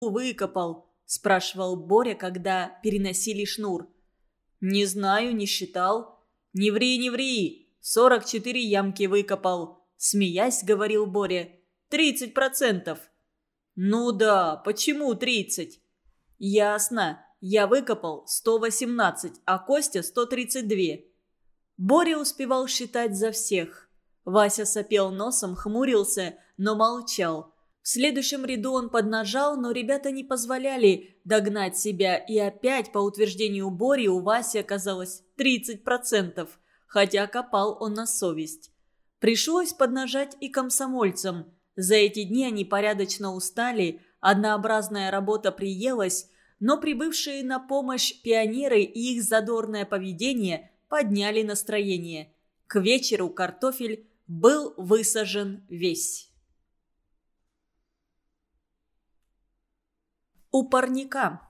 выкопал?» – спрашивал Боря, когда переносили шнур. «Не знаю, не считал». «Не ври, не ври! Сорок четыре ямки выкопал!» – смеясь, говорил Боря. «Тридцать процентов!» «Ну да, почему тридцать?» «Ясно. Я выкопал сто восемнадцать, а Костя сто тридцать две». Боря успевал считать за всех. Вася сопел носом, хмурился, но молчал. В следующем ряду он поднажал, но ребята не позволяли догнать себя, и опять, по утверждению Бори, у Васи оказалось 30%, хотя копал он на совесть. Пришлось поднажать и комсомольцам. За эти дни они порядочно устали, однообразная работа приелась, но прибывшие на помощь пионеры и их задорное поведение подняли настроение. К вечеру картофель был высажен весь. У парника.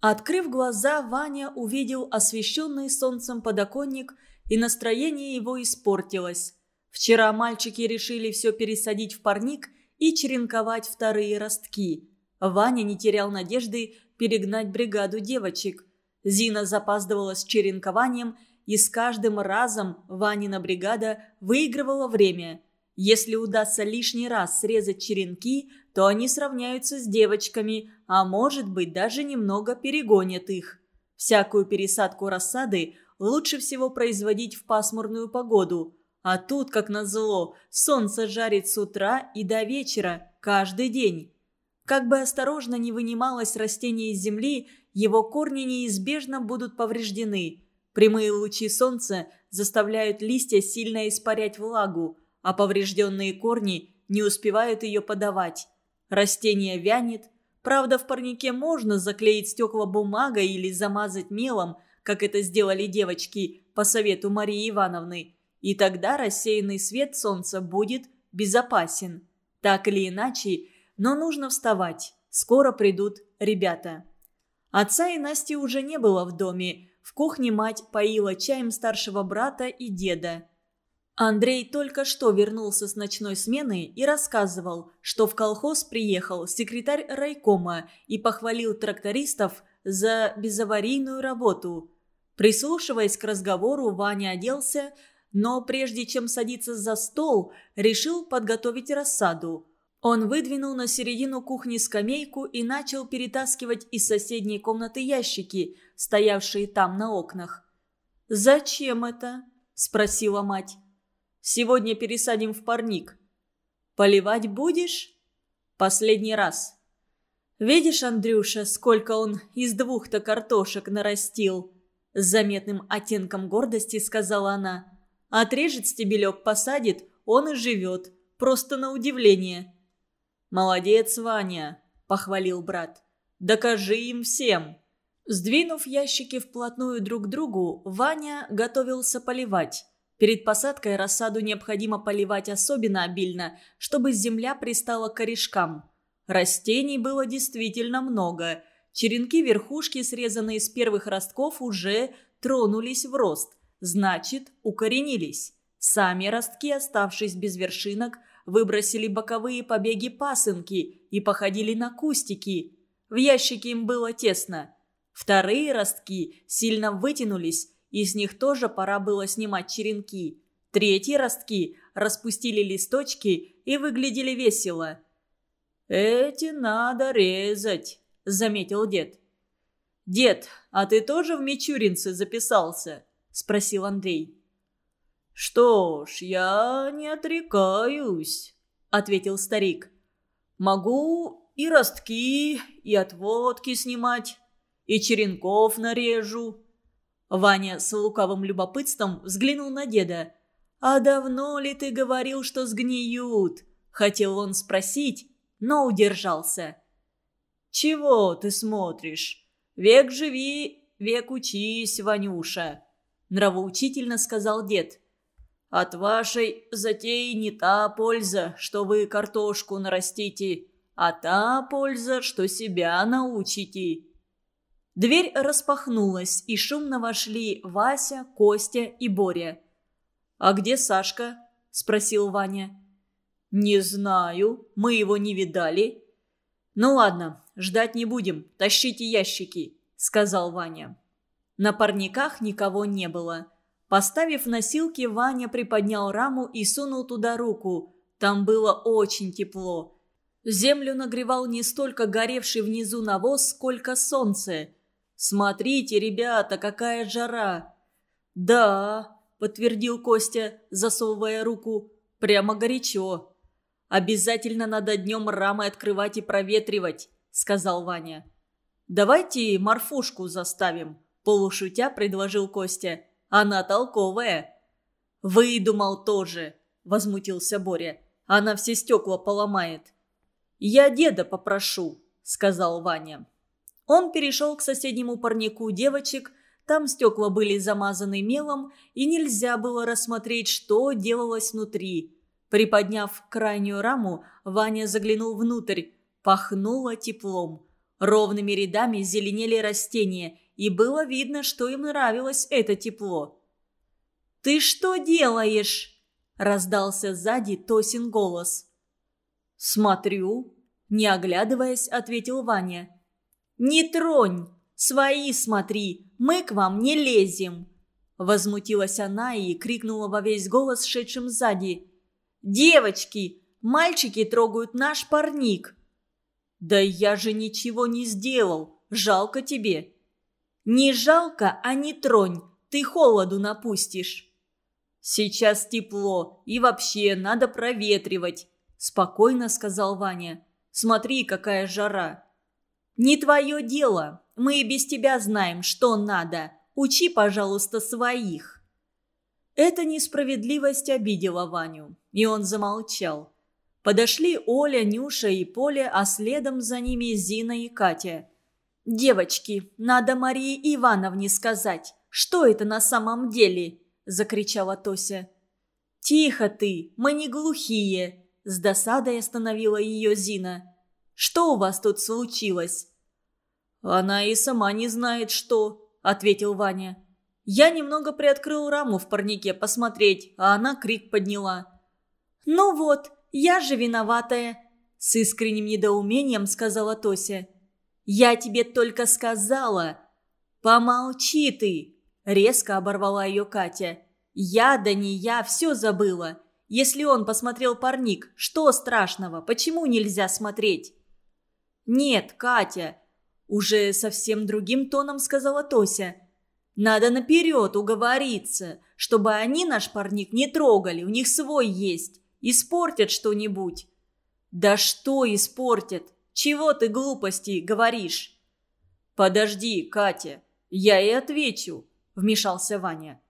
Открыв глаза, Ваня увидел освещенный солнцем подоконник, и настроение его испортилось. Вчера мальчики решили все пересадить в парник и черенковать вторые ростки. Ваня не терял надежды перегнать бригаду девочек. Зина запаздывала с черенкованием, и с каждым разом Ванина бригада выигрывала время – если удастся лишний раз срезать черенки, то они сравняются с девочками, а может быть даже немного перегонят их. Всякую пересадку рассады лучше всего производить в пасмурную погоду. А тут, как назло, солнце жарит с утра и до вечера, каждый день. Как бы осторожно ни вынималось растение из земли, его корни неизбежно будут повреждены. Прямые лучи солнца заставляют листья сильно испарять влагу, а поврежденные корни не успевают ее подавать. Растение вянет. Правда, в парнике можно заклеить стекла бумагой или замазать мелом, как это сделали девочки по совету Марии Ивановны. И тогда рассеянный свет солнца будет безопасен. Так или иначе, но нужно вставать. Скоро придут ребята. Отца и Насти уже не было в доме. В кухне мать поила чаем старшего брата и деда. Андрей только что вернулся с ночной смены и рассказывал, что в колхоз приехал секретарь райкома и похвалил трактористов за безаварийную работу. Прислушиваясь к разговору, Ваня оделся, но прежде чем садиться за стол, решил подготовить рассаду. Он выдвинул на середину кухни скамейку и начал перетаскивать из соседней комнаты ящики, стоявшие там на окнах. «Зачем это?» – спросила мать. Сегодня пересадим в парник. Поливать будешь? Последний раз. Видишь, Андрюша, сколько он из двух-то картошек нарастил? С заметным оттенком гордости сказала она. Отрежет стебелек, посадит, он и живет. Просто на удивление. «Молодец, Ваня», – похвалил брат. «Докажи им всем». Сдвинув ящики вплотную друг к другу, Ваня готовился поливать. Перед посадкой рассаду необходимо поливать особенно обильно, чтобы земля пристала к корешкам. Растений было действительно много. Черенки верхушки, срезанные с первых ростков, уже тронулись в рост, значит, укоренились. Сами ростки, оставшись без вершинок, выбросили боковые побеги пасынки и походили на кустики. В ящике им было тесно. Вторые ростки сильно вытянулись и с них тоже пора было снимать черенки. Третьи ростки распустили листочки и выглядели весело. «Эти надо резать», — заметил дед. «Дед, а ты тоже в Мичуринцы записался?» — спросил Андрей. «Что ж, я не отрекаюсь», — ответил старик. «Могу и ростки, и отводки снимать, и черенков нарежу. Ваня с лукавым любопытством взглянул на деда. «А давно ли ты говорил, что сгниют?» Хотел он спросить, но удержался. «Чего ты смотришь? Век живи, век учись, Ванюша!» Нравоучительно сказал дед. «От вашей затеи не та польза, что вы картошку нарастите, а та польза, что себя научите». Дверь распахнулась, и шумно вошли Вася, Костя и Боря. «А где Сашка?» – спросил Ваня. «Не знаю, мы его не видали». «Ну ладно, ждать не будем, тащите ящики», — сказал Ваня. На парниках никого не было. Поставив носилки, Ваня приподнял раму и сунул туда руку. Там было очень тепло. Землю нагревал не столько горевший внизу навоз, сколько солнце. «Смотрите, ребята, какая жара!» «Да», — подтвердил Костя, засовывая руку, — «прямо горячо». «Обязательно надо днем рамы открывать и проветривать», — сказал Ваня. «Давайте морфушку заставим», — полушутя предложил Костя. «Она толковая». «Выдумал тоже», — возмутился Боря. «Она все стекла поломает». «Я деда попрошу», — сказал Ваня. Он перешел к соседнему парнику девочек, там стекла были замазаны мелом, и нельзя было рассмотреть, что делалось внутри. Приподняв крайнюю раму, Ваня заглянул внутрь. Пахнуло теплом. Ровными рядами зеленели растения, и было видно, что им нравилось это тепло. «Ты что делаешь?» – раздался сзади Тосин голос. «Смотрю», – не оглядываясь, ответил Ваня. «Не тронь! Свои смотри, мы к вам не лезем!» Возмутилась она и крикнула во весь голос шедшим сзади. «Девочки, мальчики трогают наш парник!» «Да я же ничего не сделал! Жалко тебе!» «Не жалко, а не тронь! Ты холоду напустишь!» «Сейчас тепло, и вообще надо проветривать», – спокойно сказал Ваня. «Смотри, какая жара!» «Не твое дело. Мы и без тебя знаем, что надо. Учи, пожалуйста, своих». Эта несправедливость обидела Ваню, и он замолчал. Подошли Оля, Нюша и Поля, а следом за ними Зина и Катя. «Девочки, надо Марии Ивановне сказать, что это на самом деле?» – закричала Тося. «Тихо ты, мы не глухие!» – с досадой остановила ее Зина. «Что у вас тут случилось?» «Она и сама не знает, что», – ответил Ваня. Я немного приоткрыл раму в парнике посмотреть, а она крик подняла. «Ну вот, я же виноватая», – с искренним недоумением сказала Тося. «Я тебе только сказала». «Помолчи ты», – резко оборвала ее Катя. «Я да не я, все забыла. Если он посмотрел парник, что страшного, почему нельзя смотреть?» «Нет, Катя», – уже совсем другим тоном сказала Тося. Надо наперед уговориться, чтобы они наш парник не трогали, у них свой есть. Испортят что-нибудь. Да что испортят? Чего ты глупости говоришь? Подожди, Катя, я и отвечу, вмешался Ваня.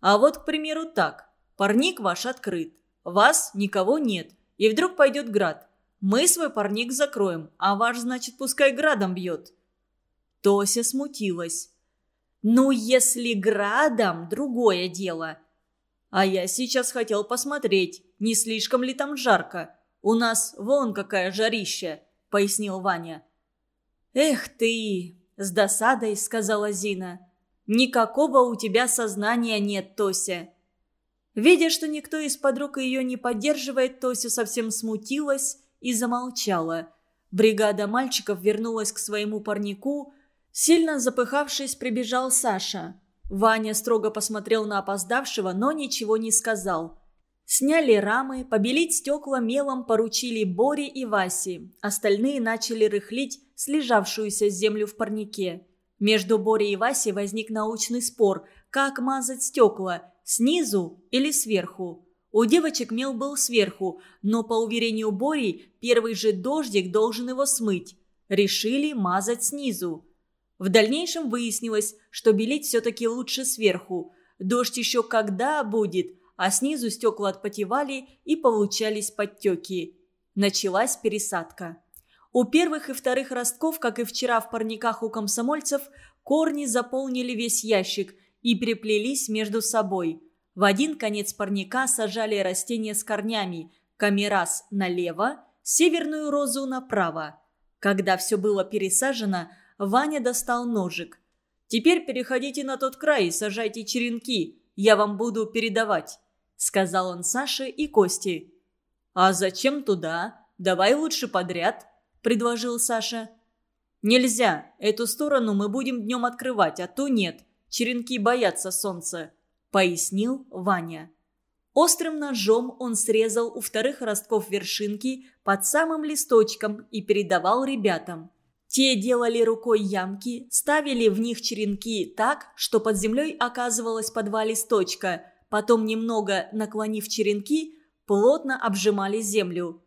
А вот, к примеру, так. Парник ваш открыт. Вас никого нет. И вдруг пойдет град. Мы свой парник закроем, а ваш, значит, пускай градом бьет. Тося смутилась. Ну, если градом, другое дело. А я сейчас хотел посмотреть, не слишком ли там жарко. У нас вон какая жарища, пояснил Ваня. Эх ты, с досадой сказала Зина. Никакого у тебя сознания нет, Тося. Видя, что никто из подруг ее не поддерживает, Тося совсем смутилась и замолчала. Бригада мальчиков вернулась к своему парнику, Сильно запыхавшись, прибежал Саша. Ваня строго посмотрел на опоздавшего, но ничего не сказал. Сняли рамы, побелить стекла мелом поручили Боре и Васе. Остальные начали рыхлить слежавшуюся землю в парнике. Между Борей и Васей возник научный спор, как мазать стекла, снизу или сверху. У девочек мел был сверху, но, по уверению Бори, первый же дождик должен его смыть. Решили мазать снизу. В дальнейшем выяснилось, что белить все-таки лучше сверху. Дождь еще когда будет, а снизу стекла отпотевали и получались подтеки. Началась пересадка. У первых и вторых ростков, как и вчера в парниках у комсомольцев, корни заполнили весь ящик и переплелись между собой. В один конец парника сажали растения с корнями, камерас налево, северную розу направо. Когда все было пересажено – Ваня достал ножик. «Теперь переходите на тот край и сажайте черенки. Я вам буду передавать», — сказал он Саше и Косте. «А зачем туда? Давай лучше подряд», – предложил Саша. «Нельзя. Эту сторону мы будем днем открывать, а ту нет. Черенки боятся солнца», – пояснил Ваня. Острым ножом он срезал у вторых ростков вершинки под самым листочком и передавал ребятам. Те делали рукой ямки, ставили в них черенки так, что под землей оказывалось по два листочка, потом, немного наклонив черенки, плотно обжимали землю.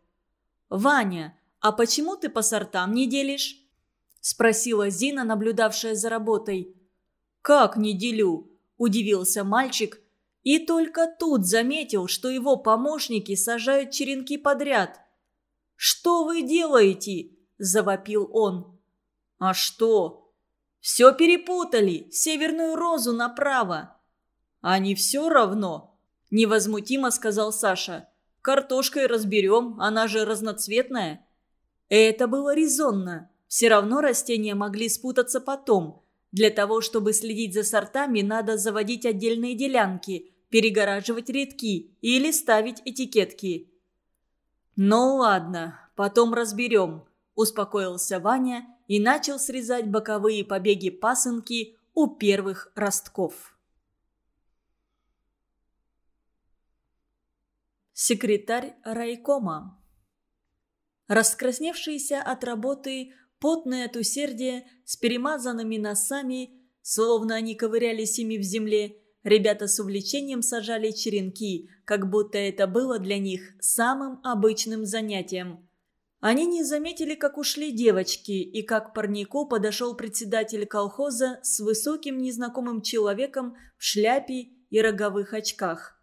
«Ваня, а почему ты по сортам не делишь?» – спросила Зина, наблюдавшая за работой. «Как не делю?» – удивился мальчик – и только тут заметил, что его помощники сажают черенки подряд. «Что вы делаете?» – завопил он. «А что?» «Все перепутали, северную розу направо». «А не все равно?» – невозмутимо сказал Саша. «Картошкой разберем, она же разноцветная». Это было резонно. Все равно растения могли спутаться потом. Для того, чтобы следить за сортами, надо заводить отдельные делянки – перегораживать редки или ставить этикетки. «Ну ладно, потом разберем», – успокоился Ваня и начал срезать боковые побеги пасынки у первых ростков. Секретарь райкома Раскрасневшиеся от работы, потные от усердия, с перемазанными носами, словно они ковырялись ими в земле, Ребята с увлечением сажали черенки, как будто это было для них самым обычным занятием. Они не заметили, как ушли девочки, и как парнику подошел председатель колхоза с высоким незнакомым человеком в шляпе и роговых очках.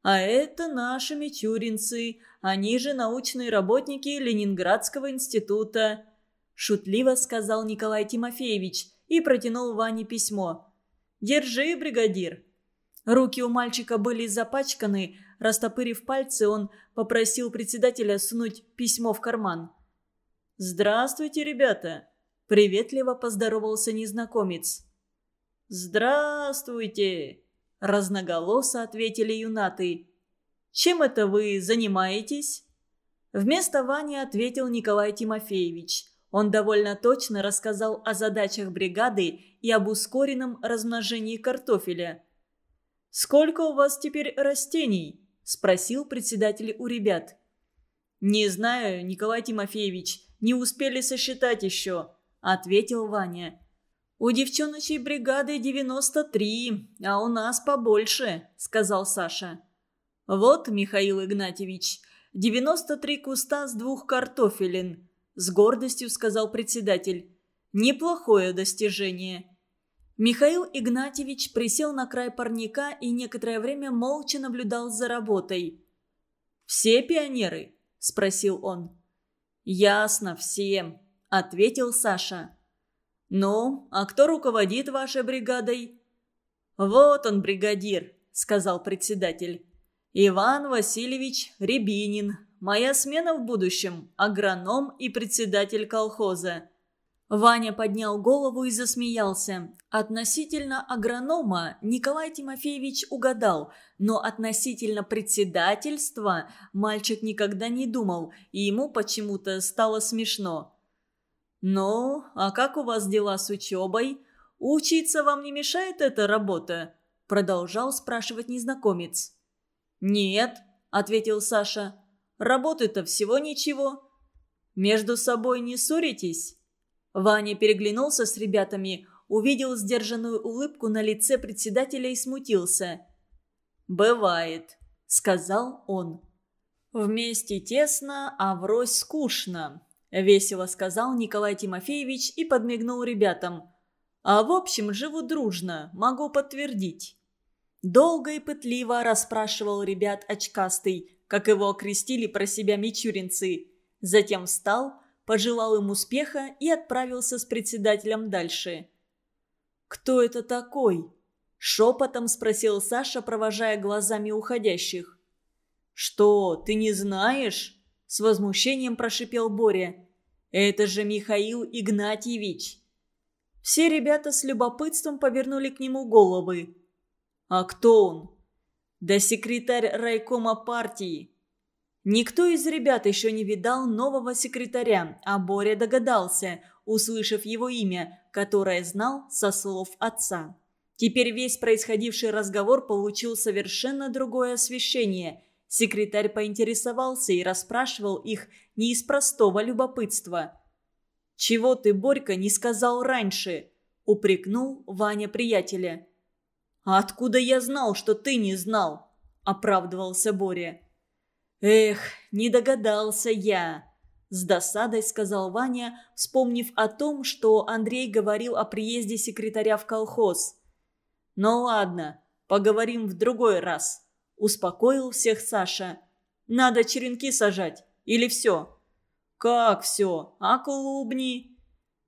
«А это наши мичуринцы, они же научные работники Ленинградского института», шутливо сказал Николай Тимофеевич и протянул Ване письмо. «Держи, бригадир, Руки у мальчика были запачканы. Растопырив пальцы, он попросил председателя сунуть письмо в карман. «Здравствуйте, ребята!» – приветливо поздоровался незнакомец. «Здравствуйте!» – разноголосо ответили юнаты. «Чем это вы занимаетесь?» Вместо Вани ответил Николай Тимофеевич. Он довольно точно рассказал о задачах бригады и об ускоренном размножении картофеля – «Сколько у вас теперь растений?» – спросил председатель у ребят. «Не знаю, Николай Тимофеевич, не успели сосчитать еще», – ответил Ваня. «У девчоночей бригады 93, а у нас побольше», – сказал Саша. «Вот, Михаил Игнатьевич, 93 куста с двух картофелин», – с гордостью сказал председатель. «Неплохое достижение». Михаил Игнатьевич присел на край парника и некоторое время молча наблюдал за работой. «Все пионеры?» – спросил он. «Ясно, все», – ответил Саша. «Ну, а кто руководит вашей бригадой?» «Вот он, бригадир», – сказал председатель. «Иван Васильевич Рябинин. Моя смена в будущем – агроном и председатель колхоза. Ваня поднял голову и засмеялся. Относительно агронома Николай Тимофеевич угадал, но относительно председательства мальчик никогда не думал, и ему почему-то стало смешно. «Ну, а как у вас дела с учебой? Учиться вам не мешает эта работа?» Продолжал спрашивать незнакомец. «Нет», — ответил Саша. «Работы-то всего ничего. Между собой не ссоритесь?» Ваня переглянулся с ребятами, увидел сдержанную улыбку на лице председателя и смутился. «Бывает», — сказал он. «Вместе тесно, а врозь скучно», — весело сказал Николай Тимофеевич и подмигнул ребятам. «А в общем, живу дружно, могу подтвердить». Долго и пытливо расспрашивал ребят очкастый, как его окрестили про себя мичуринцы. Затем встал, пожелал им успеха и отправился с председателем дальше. «Кто это такой?» – шепотом спросил Саша, провожая глазами уходящих. «Что, ты не знаешь?» – с возмущением прошипел Боря. «Это же Михаил Игнатьевич!» Все ребята с любопытством повернули к нему головы. «А кто он?» «Да секретарь райкома партии». Никто из ребят еще не видал нового секретаря, а Боря догадался, услышав его имя, которое знал со слов отца. Теперь весь происходивший разговор получил совершенно другое освещение. Секретарь поинтересовался и расспрашивал их не из простого любопытства. «Чего ты, Борька, не сказал раньше?» – упрекнул Ваня приятеля. «А откуда я знал, что ты не знал?» – оправдывался Боря. «Эх, не догадался я!» С досадой сказал Ваня, вспомнив о том, что Андрей говорил о приезде секретаря в колхоз. «Ну ладно, поговорим в другой раз», – успокоил всех Саша. «Надо черенки сажать. Или все?» «Как все? А клубни?»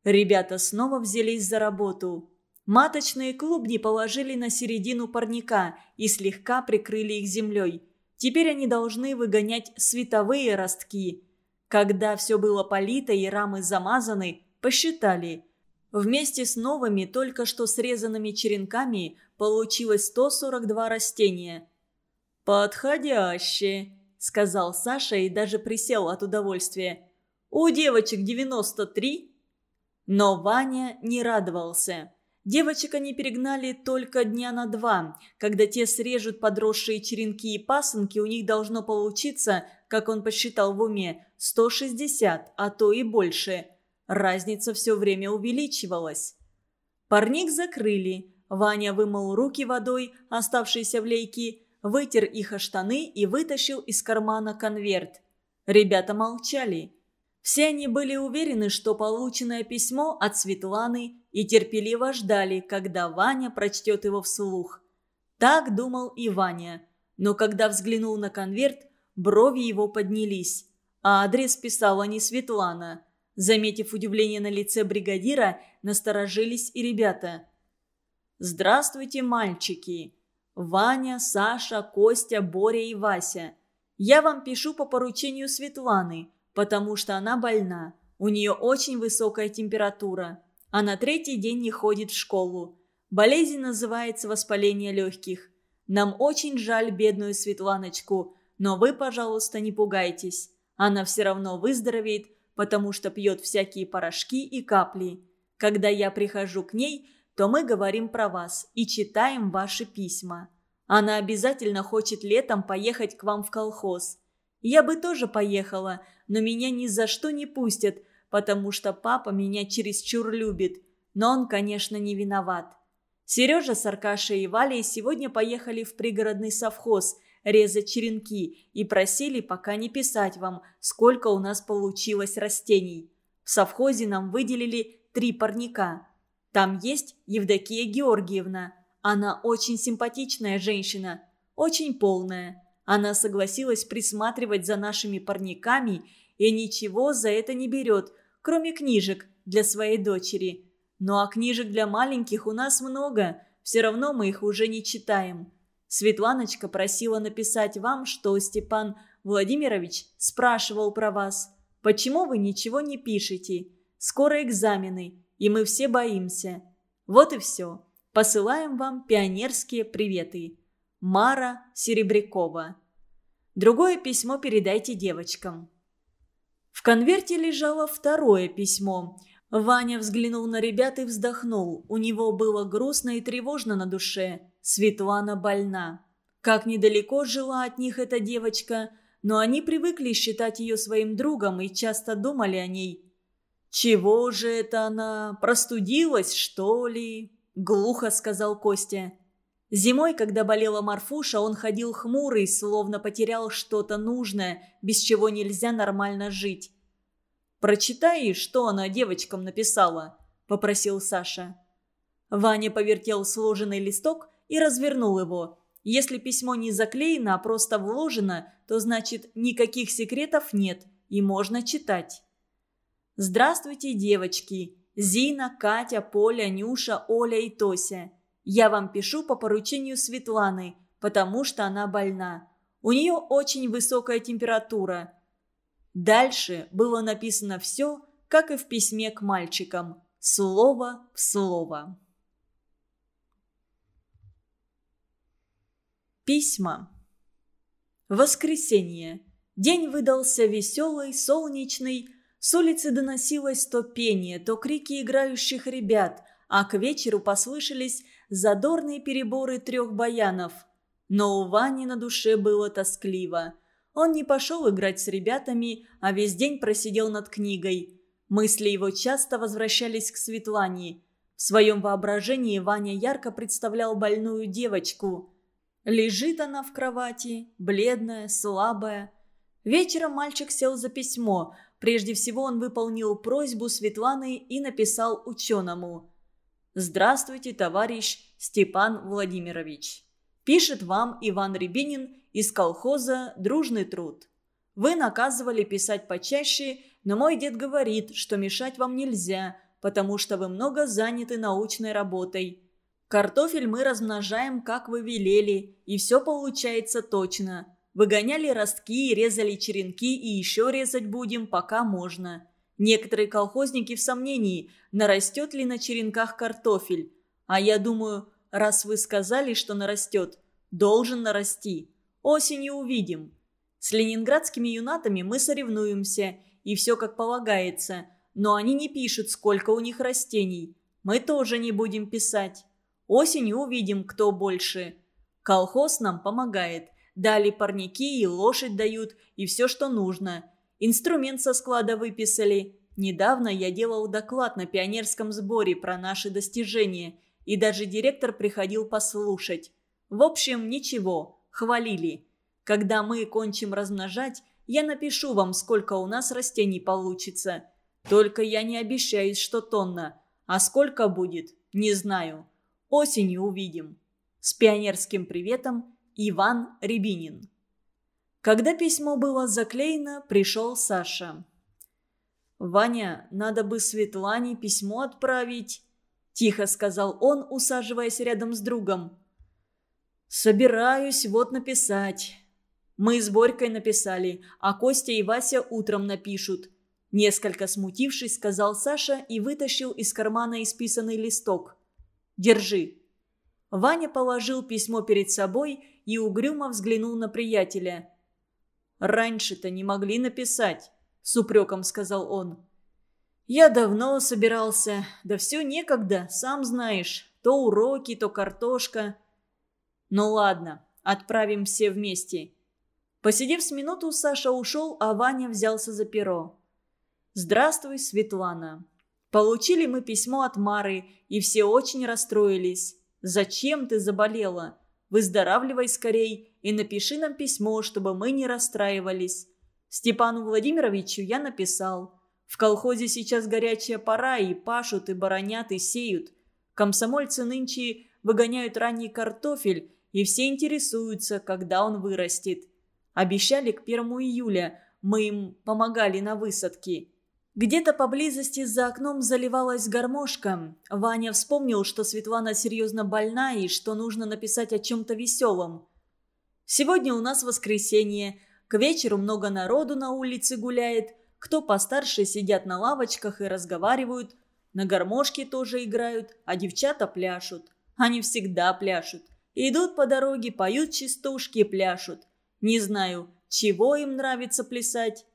Ребята снова взялись за работу. Маточные клубни положили на середину парника и слегка прикрыли их землей. Теперь они должны выгонять световые ростки. Когда все было полито и рамы замазаны, посчитали. Вместе с новыми, только что срезанными черенками, получилось 142 растения. «Подходяще», — сказал Саша и даже присел от удовольствия. «У девочек 93?» Но Ваня не радовался. Девочек они перегнали только дня на два. Когда те срежут подросшие черенки и пасынки, у них должно получиться, как он посчитал в уме, 160, а то и больше. Разница все время увеличивалась. Парник закрыли. Ваня вымыл руки водой, оставшиеся в лейке, вытер их о штаны и вытащил из кармана конверт. Ребята молчали. Все они были уверены, что полученное письмо от Светланы и терпеливо ждали, когда Ваня прочтет его вслух. Так думал и Ваня. Но когда взглянул на конверт, брови его поднялись. А адрес писала не Светлана. Заметив удивление на лице бригадира, насторожились и ребята. «Здравствуйте, мальчики! Ваня, Саша, Костя, Боря и Вася. Я вам пишу по поручению Светланы потому что она больна. У нее очень высокая температура. А на третий день не ходит в школу. Болезнь называется воспаление легких. Нам очень жаль бедную Светланочку, но вы, пожалуйста, не пугайтесь. Она все равно выздоровеет, потому что пьет всякие порошки и капли. Когда я прихожу к ней, то мы говорим про вас и читаем ваши письма. Она обязательно хочет летом поехать к вам в колхоз. Я бы тоже поехала, но меня ни за что не пустят, потому что папа меня чересчур любит. Но он, конечно, не виноват. Сережа с Аркашей и Валей сегодня поехали в пригородный совхоз резать черенки и просили пока не писать вам, сколько у нас получилось растений. В совхозе нам выделили три парника. Там есть Евдокия Георгиевна. Она очень симпатичная женщина, очень полная. Она согласилась присматривать за нашими парниками и ничего за это не берет, кроме книжек для своей дочери. Ну а книжек для маленьких у нас много, все равно мы их уже не читаем. Светланочка просила написать вам, что Степан Владимирович спрашивал про вас. Почему вы ничего не пишете? Скоро экзамены, и мы все боимся. Вот и все. Посылаем вам пионерские приветы. Мара Серебрякова. Другое письмо передайте девочкам. В конверте лежало второе письмо. Ваня взглянул на ребят и вздохнул. У него было грустно и тревожно на душе. Светлана больна. Как недалеко жила от них эта девочка, но они привыкли считать ее своим другом и часто думали о ней. «Чего же это она? Простудилась, что ли?» – глухо сказал Костя. Зимой, когда болела Марфуша, он ходил хмурый, словно потерял что-то нужное, без чего нельзя нормально жить. «Прочитай, что она девочкам написала», – попросил Саша. Ваня повертел сложенный листок и развернул его. Если письмо не заклеено, а просто вложено, то значит никаких секретов нет и можно читать. «Здравствуйте, девочки! Зина, Катя, Поля, Нюша, Оля и Тося. Я вам пишу по поручению Светланы, потому что она больна. У нее очень высокая температура. Дальше было написано все, как и в письме к мальчикам. Слово в слово. Письма. Воскресенье. День выдался веселый, солнечный. С улицы доносилось то пение, то крики играющих ребят, а к вечеру послышались задорные переборы трех баянов. Но у Вани на душе было тоскливо. Он не пошел играть с ребятами, а весь день просидел над книгой. Мысли его часто возвращались к Светлане. В своем воображении Ваня ярко представлял больную девочку. Лежит она в кровати, бледная, слабая. Вечером мальчик сел за письмо. Прежде всего он выполнил просьбу Светланы и написал ученому. «Здравствуйте, товарищ Степан Владимирович. Пишет вам Иван Рябинин из колхоза «Дружный труд». Вы наказывали писать почаще, но мой дед говорит, что мешать вам нельзя, потому что вы много заняты научной работой. Картофель мы размножаем, как вы велели, и все получается точно. Выгоняли ростки, резали черенки и еще резать будем, пока можно. Некоторые колхозники в сомнении, нарастет ли на черенках картофель. А я думаю, раз вы сказали, что нарастет, должен нарасти. Осенью увидим. С ленинградскими юнатами мы соревнуемся, и все как полагается. Но они не пишут, сколько у них растений. Мы тоже не будем писать. Осенью увидим, кто больше. Колхоз нам помогает. Дали парники и лошадь дают, и все, что нужно. Инструмент со склада выписали. Недавно я делал доклад на пионерском сборе про наши достижения, и даже директор приходил послушать. В общем, ничего хвалили. Когда мы кончим размножать, я напишу вам, сколько у нас растений получится. Только я не обещаюсь, что тонна. А сколько будет, не знаю. Осенью увидим. С пионерским приветом, Иван Рябинин. Когда письмо было заклеено, пришел Саша. «Ваня, надо бы Светлане письмо отправить», – тихо сказал он, усаживаясь рядом с другом. «Собираюсь вот написать. Мы с Борькой написали, а Костя и Вася утром напишут». Несколько смутившись, сказал Саша и вытащил из кармана исписанный листок. «Держи». Ваня положил письмо перед собой и угрюмо взглянул на приятеля. «Раньше-то не могли написать», — с упреком сказал он. «Я давно собирался, да все некогда, сам знаешь. То уроки, то картошка. «Ну ладно, отправим все вместе». Посидев с минуту, Саша ушел, а Ваня взялся за перо. «Здравствуй, Светлана. Получили мы письмо от Мары, и все очень расстроились. Зачем ты заболела? Выздоравливай скорей и напиши нам письмо, чтобы мы не расстраивались. Степану Владимировичу я написал. В колхозе сейчас горячая пора, и пашут, и баронят, и сеют. Комсомольцы нынче выгоняют ранний картофель и все интересуются, когда он вырастет. Обещали к первому июля, мы им помогали на высадке. Где-то поблизости за окном заливалась гармошка. Ваня вспомнил, что Светлана серьезно больна и что нужно написать о чем-то веселом. «Сегодня у нас воскресенье. К вечеру много народу на улице гуляет. Кто постарше сидят на лавочках и разговаривают. На гармошке тоже играют, а девчата пляшут. Они всегда пляшут. Идут по дороге, поют частушки, пляшут. Не знаю, чего им нравится плясать.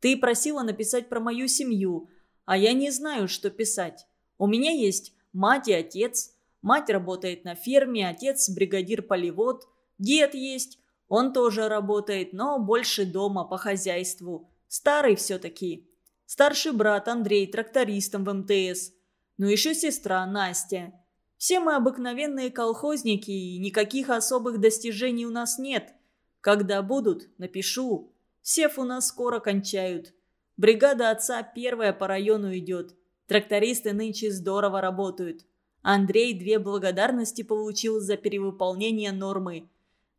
Ты просила написать про мою семью, а я не знаю, что писать. У меня есть мать и отец. Мать работает на ферме, отец бригадир-полевод. Дед есть, он тоже работает, но больше дома, по хозяйству. Старый все-таки. Старший брат Андрей трактористом в МТС. Ну еще сестра Настя. Все мы обыкновенные колхозники, и никаких особых достижений у нас нет. Когда будут, напишу. Сев у нас скоро кончают. Бригада отца первая по району идет. Трактористы нынче здорово работают. Андрей две благодарности получил за перевыполнение нормы.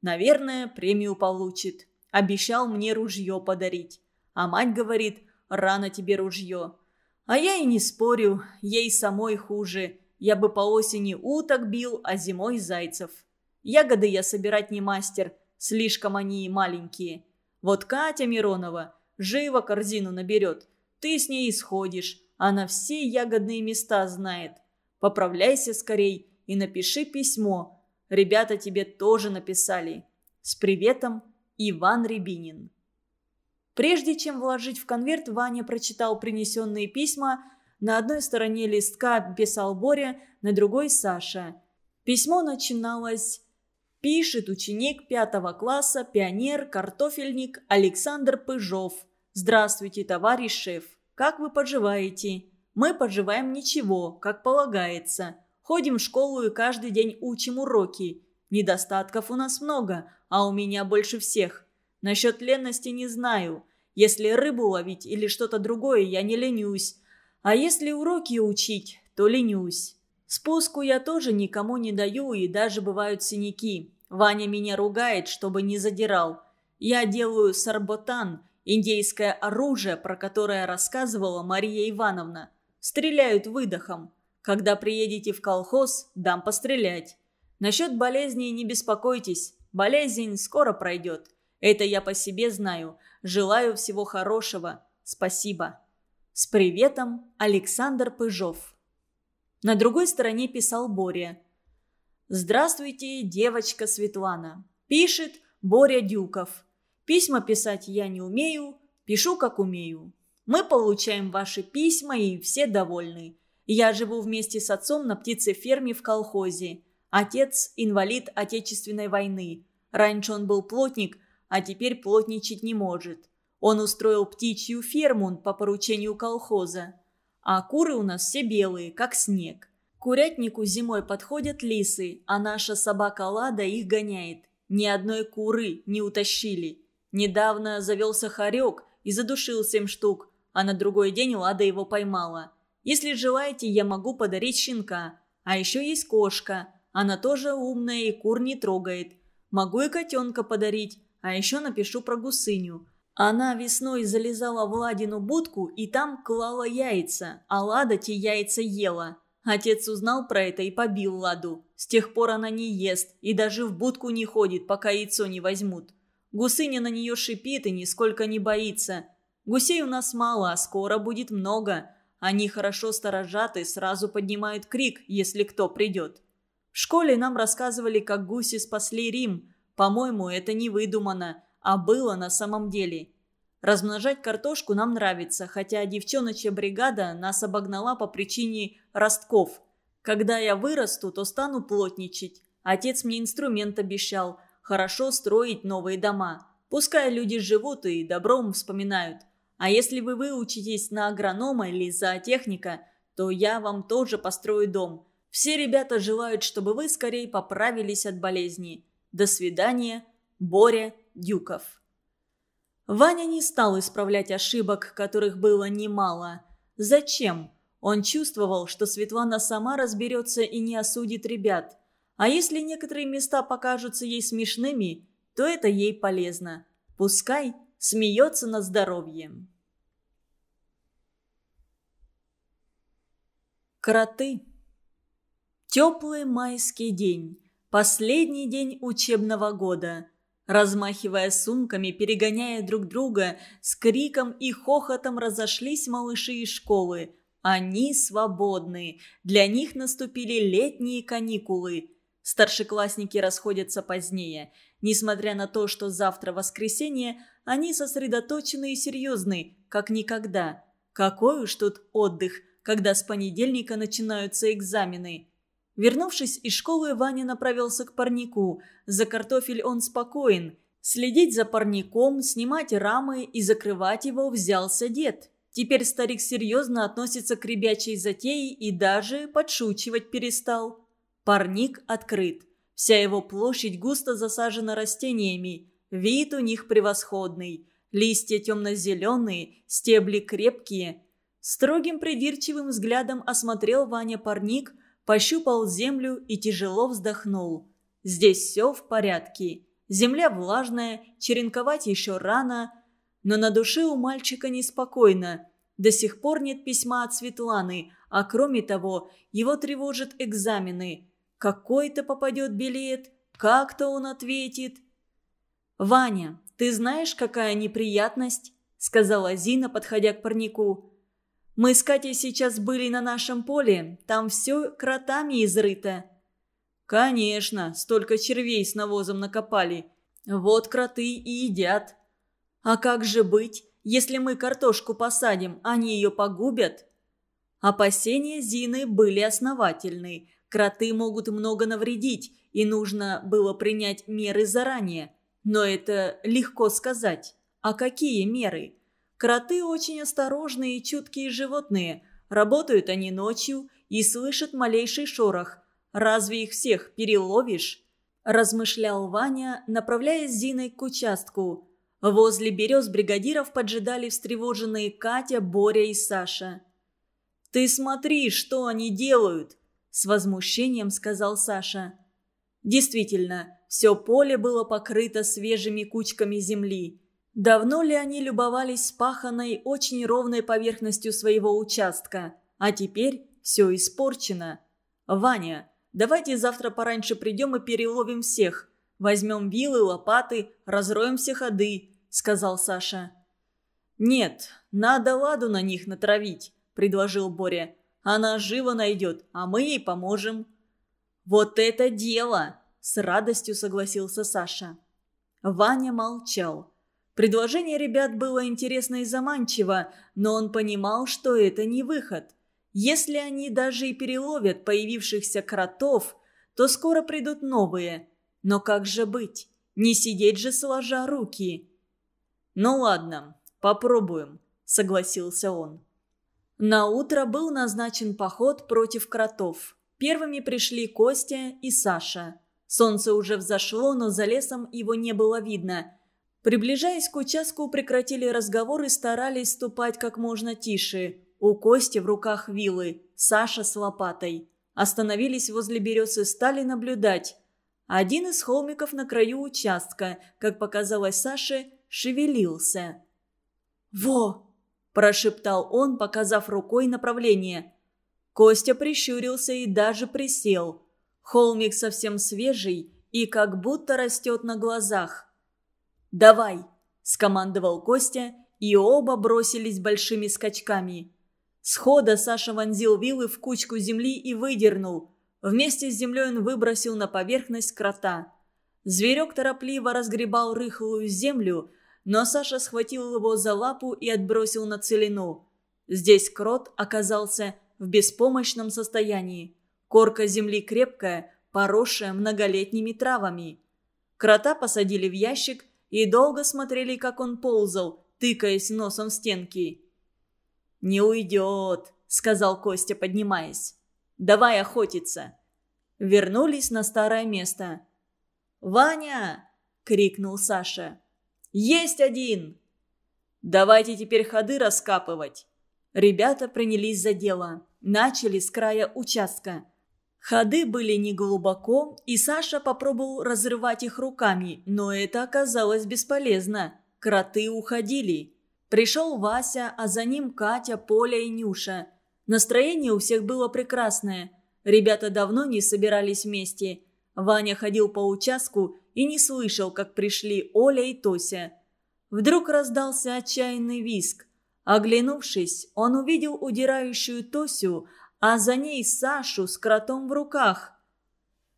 Наверное, премию получит. Обещал мне ружье подарить. А мать говорит, рано тебе ружье. А я и не спорю, ей самой хуже. Я бы по осени уток бил, а зимой зайцев. Ягоды я собирать не мастер, слишком они маленькие. Вот Катя Миронова живо корзину наберет. Ты с ней сходишь, она все ягодные места знает. Поправляйся скорей и напиши письмо. Ребята тебе тоже написали. С приветом, Иван Рябинин. Прежде чем вложить в конверт, Ваня прочитал принесенные письма. На одной стороне листка писал Боря, на другой – Саша. Письмо начиналось «Пишет ученик пятого класса, пионер, картофельник Александр Пыжов. Здравствуйте, товарищ шеф. Как вы поживаете? Мы поживаем ничего, как полагается. Ходим в школу и каждый день учим уроки. Недостатков у нас много, а у меня больше всех. Насчет ленности не знаю. Если рыбу ловить или что-то другое, я не ленюсь. А если уроки учить, то ленюсь. Спуску я тоже никому не даю, и даже бывают синяки. Ваня меня ругает, чтобы не задирал. Я делаю сарботан, индейское оружие, про которое рассказывала Мария Ивановна. Стреляют выдохом. Когда приедете в колхоз, дам пострелять. Насчет болезни не беспокойтесь. Болезнь скоро пройдет. Это я по себе знаю. Желаю всего хорошего. Спасибо. С приветом, Александр Пыжов. На другой стороне писал Боря. «Здравствуйте, девочка Светлана. Пишет Боря Дюков. Письма писать я не умею, пишу как умею. Мы получаем ваши письма и все довольны. Я живу вместе с отцом на птицеферме в колхозе. Отец – инвалид Отечественной войны. Раньше он был плотник, а теперь плотничать не может. Он устроил птичью ферму по поручению колхоза. А куры у нас все белые, как снег. Курятнику зимой подходят лисы, а наша собака Лада их гоняет. Ни одной куры не утащили. Недавно завелся хорек и задушил семь штук, а на другой день Лада его поймала. Если желаете, я могу подарить щенка. А еще есть кошка. Она тоже умная и кур не трогает. Могу и котенка подарить. А еще напишу про гусыню. Она весной залезала в Ладину будку и там клала яйца, а Лада те яйца ела. Отец узнал про это и побил Ладу. С тех пор она не ест и даже в будку не ходит, пока яйцо не возьмут. Гусыня на нее шипит и нисколько не боится. Гусей у нас мало, а скоро будет много. Они хорошо сторожат и сразу поднимают крик, если кто придет. В школе нам рассказывали, как гуси спасли Рим. По-моему, это не выдумано, а было на самом деле. Размножать картошку нам нравится, хотя девчоночья бригада нас обогнала по причине ростков. Когда я вырасту, то стану плотничать. Отец мне инструмент обещал. Хорошо строить новые дома. Пускай люди живут и добром вспоминают. А если вы выучитесь на агронома или зоотехника, то я вам тоже построю дом. Все ребята желают, чтобы вы скорее поправились от болезни. До свидания, Боря Дюков. Ваня не стал исправлять ошибок, которых было немало. Зачем? Он чувствовал, что Светлана сама разберется и не осудит ребят. А если некоторые места покажутся ей смешными, то это ей полезно. Пускай смеется на здоровье. Кроты. Теплый майский день. Последний день учебного года. Размахивая сумками, перегоняя друг друга, с криком и хохотом разошлись малыши из школы. Они свободны. Для них наступили летние каникулы. Старшеклассники расходятся позднее. Несмотря на то, что завтра воскресенье, они сосредоточены и серьезны, как никогда. Какой уж тут отдых, когда с понедельника начинаются экзамены. Вернувшись из школы, Ваня направился к парнику. За картофель он спокоен. Следить за парником, снимать рамы и закрывать его взялся дед. Теперь старик серьезно относится к ребячей затее и даже подшучивать перестал. Парник открыт. Вся его площадь густо засажена растениями. Вид у них превосходный. Листья темно-зеленые, стебли крепкие. Строгим придирчивым взглядом осмотрел Ваня парник, пощупал землю и тяжело вздохнул. Здесь все в порядке. Земля влажная, черенковать еще рано. Но на душе у мальчика неспокойно. До сих пор нет письма от Светланы, а кроме того, его тревожат экзамены – какой-то попадет билет, как-то он ответит. «Ваня, ты знаешь, какая неприятность?» – сказала Зина, подходя к парнику. «Мы с Катей сейчас были на нашем поле, там все кротами изрыто». «Конечно, столько червей с навозом накопали. Вот кроты и едят». «А как же быть, если мы картошку посадим, они ее погубят?» Опасения Зины были основательны. Кроты могут много навредить, и нужно было принять меры заранее. Но это легко сказать. А какие меры? Кроты очень осторожные и чуткие животные. Работают они ночью и слышат малейший шорох. Разве их всех переловишь? Размышлял Ваня, направляясь Зиной к участку. Возле берез бригадиров поджидали встревоженные Катя, Боря и Саша. «Ты смотри, что они делают!» – с возмущением сказал Саша. Действительно, все поле было покрыто свежими кучками земли. Давно ли они любовались спаханной, очень ровной поверхностью своего участка, а теперь все испорчено. «Ваня, давайте завтра пораньше придем и переловим всех. Возьмем вилы, лопаты, разроем все ходы», – сказал Саша. «Нет, надо ладу на них натравить. – предложил Боря. «Она живо найдет, а мы ей поможем». «Вот это дело!» – с радостью согласился Саша. Ваня молчал. Предложение ребят было интересно и заманчиво, но он понимал, что это не выход. Если они даже и переловят появившихся кротов, то скоро придут новые. Но как же быть? Не сидеть же сложа руки. «Ну ладно, попробуем», — согласился он. На утро был назначен поход против кротов. Первыми пришли Костя и Саша. Солнце уже взошло, но за лесом его не было видно. Приближаясь к участку, прекратили разговор и старались ступать как можно тише. У Кости в руках вилы, Саша с лопатой. Остановились возле берез и стали наблюдать. Один из холмиков на краю участка, как показалось Саше, шевелился. «Во!» прошептал он, показав рукой направление. Костя прищурился и даже присел. Холмик совсем свежий и как будто растет на глазах. «Давай!» – скомандовал Костя, и оба бросились большими скачками. Схода Саша вонзил вилы в кучку земли и выдернул. Вместе с землей он выбросил на поверхность крота. Зверек торопливо разгребал рыхлую землю, но Саша схватил его за лапу и отбросил на целину. Здесь крот оказался в беспомощном состоянии. Корка земли крепкая, поросшая многолетними травами. Крота посадили в ящик и долго смотрели, как он ползал, тыкаясь носом в стенки. «Не уйдет», — сказал Костя, поднимаясь. «Давай охотиться». Вернулись на старое место. «Ваня!» — крикнул Саша. «Есть один!» «Давайте теперь ходы раскапывать!» Ребята принялись за дело. Начали с края участка. Ходы были неглубоко, и Саша попробовал разрывать их руками, но это оказалось бесполезно. Кроты уходили. Пришел Вася, а за ним Катя, Поля и Нюша. Настроение у всех было прекрасное. Ребята давно не собирались вместе. Ваня ходил по участку и не слышал, как пришли Оля и Тося. Вдруг раздался отчаянный виск. Оглянувшись, он увидел удирающую Тосю, а за ней Сашу с кротом в руках.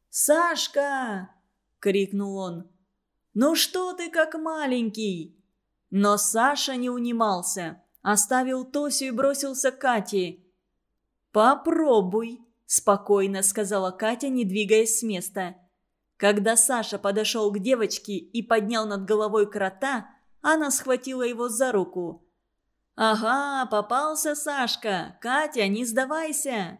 «Сашка!» — крикнул он. «Ну что ты как маленький?» Но Саша не унимался, оставил Тосю и бросился к Кате. «Попробуй», — спокойно сказала Катя, не двигаясь с места. Когда Саша подошел к девочке и поднял над головой крота, она схватила его за руку. «Ага, попался Сашка! Катя, не сдавайся!»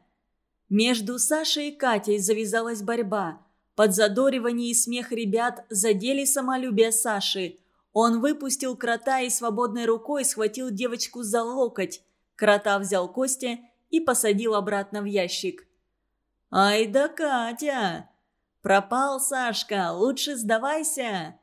Между Сашей и Катей завязалась борьба. Подзадоривание и смех ребят задели самолюбие Саши. Он выпустил крота и свободной рукой схватил девочку за локоть. Крота взял Костя и посадил обратно в ящик. «Ай да Катя!» «Пропал, Сашка! Лучше сдавайся!»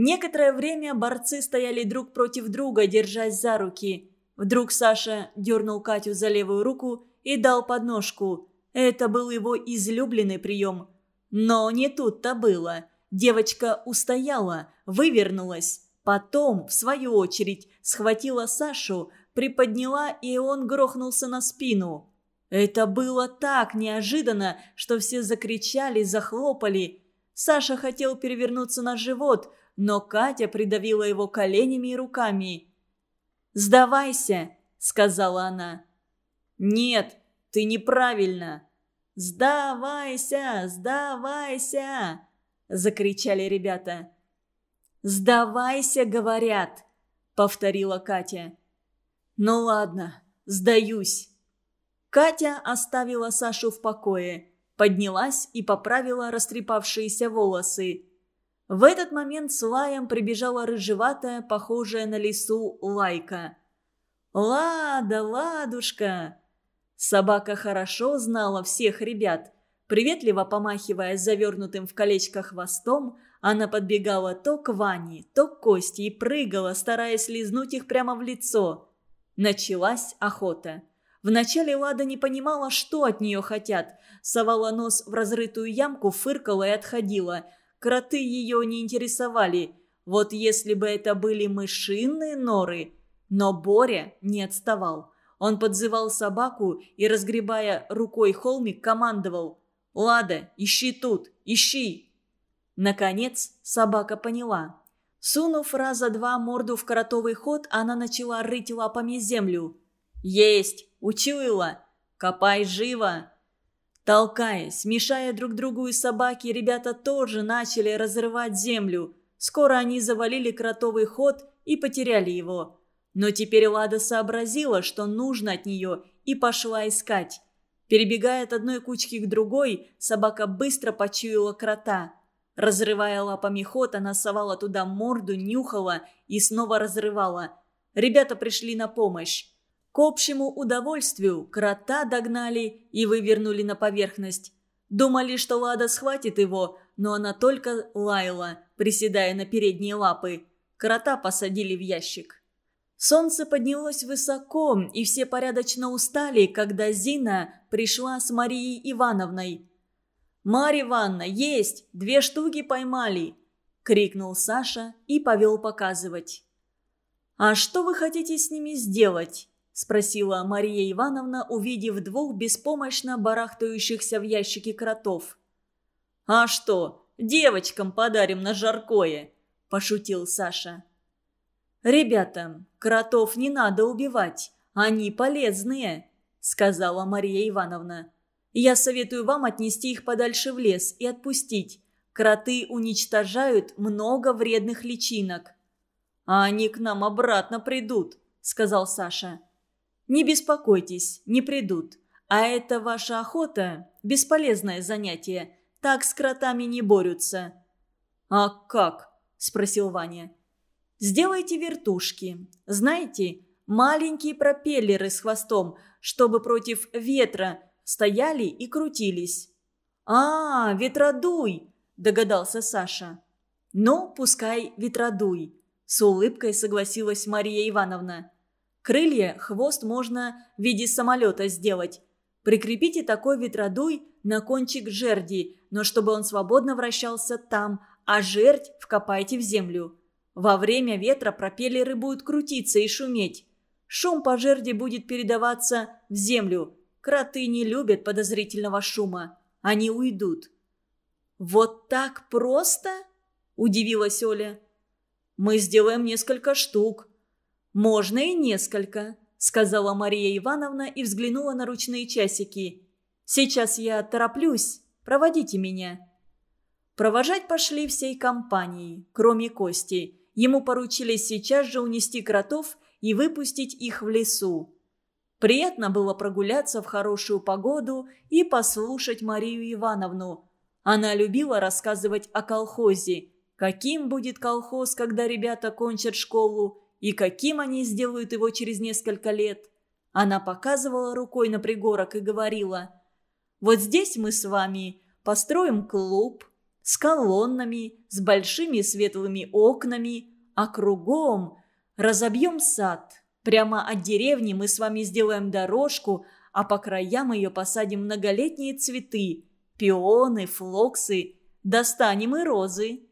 Некоторое время борцы стояли друг против друга, держась за руки. Вдруг Саша дернул Катю за левую руку и дал подножку. Это был его излюбленный прием. Но не тут-то было. Девочка устояла, вывернулась. Потом, в свою очередь, схватила Сашу, приподняла, и он грохнулся на спину. Это было так неожиданно, что все закричали, захлопали. Саша хотел перевернуться на живот, но Катя придавила его коленями и руками. «Сдавайся!» – сказала она. «Нет, ты неправильно!» «Сдавайся! Сдавайся!» – закричали ребята. «Сдавайся, говорят!» – повторила Катя. «Ну ладно, сдаюсь». Катя оставила Сашу в покое, поднялась и поправила растрепавшиеся волосы. В этот момент с лаем прибежала рыжеватая, похожая на лису, лайка. «Лада, ладушка!» Собака хорошо знала всех ребят. Приветливо помахивая завернутым в колечко хвостом, она подбегала то к Ване, то к Косте и прыгала, стараясь лизнуть их прямо в лицо. Началась охота. Вначале Лада не понимала, что от нее хотят. Совала нос в разрытую ямку, фыркала и отходила. Кроты ее не интересовали. Вот если бы это были мышиные норы. Но Боря не отставал. Он подзывал собаку и, разгребая рукой холмик, командовал «Лада, ищи тут, ищи!» Наконец собака поняла. Сунув раза два морду в коротовый ход, она начала рыть лапами землю. «Есть! Учуяла! Копай живо!» Толкаясь, мешая друг другу и собаки, ребята тоже начали разрывать землю. Скоро они завалили кротовый ход и потеряли его. Но теперь Лада сообразила, что нужно от нее, и пошла искать. Перебегая от одной кучки к другой, собака быстро почуяла крота. Разрывая лапами ход, она совала туда морду, нюхала и снова разрывала. Ребята пришли на помощь. К общему удовольствию крота догнали и вывернули на поверхность. Думали, что Лада схватит его, но она только лаяла, приседая на передние лапы. Крота посадили в ящик. Солнце поднялось высоко, и все порядочно устали, когда Зина пришла с Марией Ивановной. «Марья Ивановна, есть! Две штуки поймали!» — крикнул Саша и повел показывать. «А что вы хотите с ними сделать?» — спросила Мария Ивановна, увидев двух беспомощно барахтающихся в ящике кротов. «А что, девочкам подарим на жаркое!» – пошутил Саша. «Ребята, кротов не надо убивать, они полезные», — сказала Мария Ивановна. «Я советую вам отнести их подальше в лес и отпустить. Кроты уничтожают много вредных личинок». «А они к нам обратно придут», — сказал Саша. «Не беспокойтесь, не придут. А это ваша охота – бесполезное занятие. Так с кротами не борются». «А как?» – спросил Ваня. Сделайте вертушки. Знаете, маленькие пропеллеры с хвостом, чтобы против ветра стояли и крутились. «А, ветродуй!» – догадался Саша. «Ну, пускай ветродуй», – с улыбкой согласилась Мария Ивановна. «Крылья, хвост можно в виде самолета сделать. Прикрепите такой ветродуй на кончик жерди, но чтобы он свободно вращался там, а жердь вкопайте в землю. Во время ветра пропеллеры будут крутиться и шуметь. Шум по жерди будет передаваться в землю. Кроты не любят подозрительного шума. Они уйдут. «Вот так просто?» – удивилась Оля. «Мы сделаем несколько штук». «Можно и несколько», – сказала Мария Ивановна и взглянула на ручные часики. «Сейчас я тороплюсь. Проводите меня». Провожать пошли всей компанией, кроме Кости – Ему поручили сейчас же унести кротов и выпустить их в лесу. Приятно было прогуляться в хорошую погоду и послушать Марию Ивановну. Она любила рассказывать о колхозе. Каким будет колхоз, когда ребята кончат школу, и каким они сделают его через несколько лет. Она показывала рукой на пригорок и говорила, «Вот здесь мы с вами построим клуб, с колоннами, с большими светлыми окнами, а кругом разобьем сад. Прямо от деревни мы с вами сделаем дорожку, а по краям ее посадим многолетние цветы, пионы, флоксы, достанем и розы.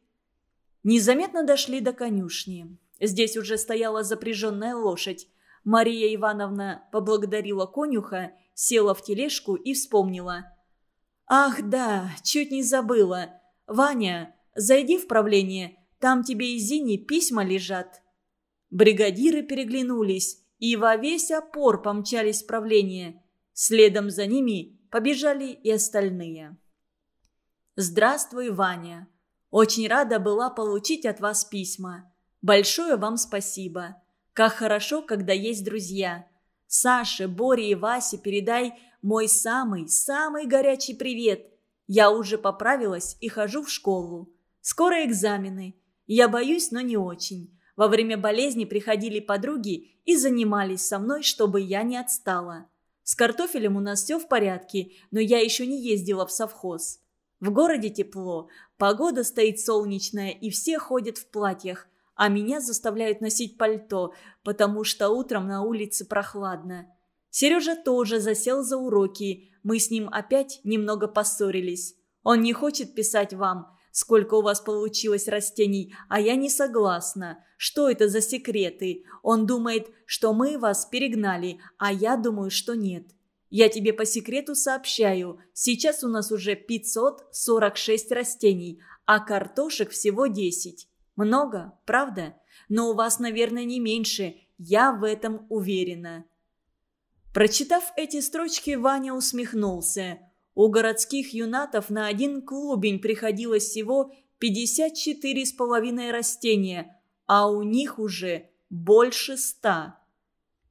Незаметно дошли до конюшни. Здесь уже стояла запряженная лошадь. Мария Ивановна поблагодарила конюха, села в тележку и вспомнила. «Ах да, чуть не забыла. Ваня, зайди в правление, там тебе и Зине письма лежат». Бригадиры переглянулись и во весь опор помчались в правление. Следом за ними побежали и остальные. «Здравствуй, Ваня. Очень рада была получить от вас письма. Большое вам спасибо. Как хорошо, когда есть друзья. Саше, Боре и Васе передай мой самый-самый горячий привет. Я уже поправилась и хожу в школу. Скоро экзамены. Я боюсь, но не очень. Во время болезни приходили подруги и занимались со мной, чтобы я не отстала. С картофелем у нас все в порядке, но я еще не ездила в совхоз. В городе тепло, погода стоит солнечная и все ходят в платьях, а меня заставляют носить пальто, потому что утром на улице прохладно. Сережа тоже засел за уроки, мы с ним опять немного поссорились. Он не хочет писать вам, сколько у вас получилось растений, а я не согласна. Что это за секреты? Он думает, что мы вас перегнали, а я думаю, что нет. Я тебе по секрету сообщаю, сейчас у нас уже 546 растений, а картошек всего 10. Много, правда? Но у вас, наверное, не меньше, я в этом уверена. Прочитав эти строчки, Ваня усмехнулся. У городских юнатов на один клубень приходилось всего 54 с половиной растения, а у них уже больше ста.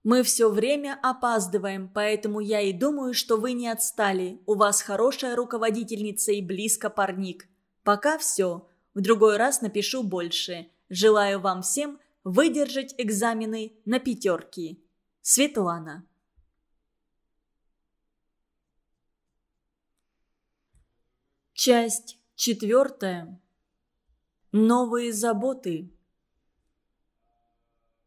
Мы все время опаздываем, поэтому я и думаю, что вы не отстали. У вас хорошая руководительница и близко парник. Пока все. В другой раз напишу больше. Желаю вам всем выдержать экзамены на пятерки. Светлана. Часть четвертая. Новые заботы.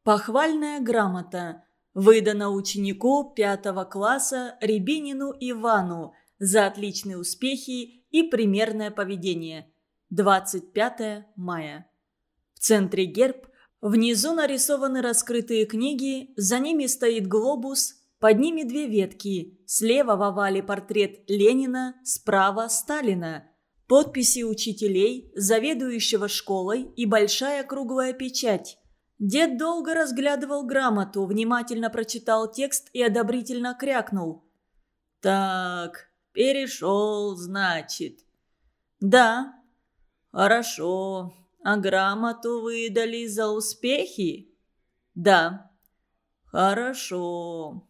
Похвальная грамота выдана ученику пятого класса Рябинину Ивану за отличные успехи и примерное поведение. 25 мая. В центре герб, внизу нарисованы раскрытые книги, за ними стоит глобус, под ними две ветки. Слева в овале портрет Ленина, справа Сталина. Подписи учителей, заведующего школой и большая круглая печать. Дед долго разглядывал грамоту, внимательно прочитал текст и одобрительно крякнул. «Так, перешел, значит». «Да». «Хорошо. А грамоту выдали за успехи?» «Да». «Хорошо».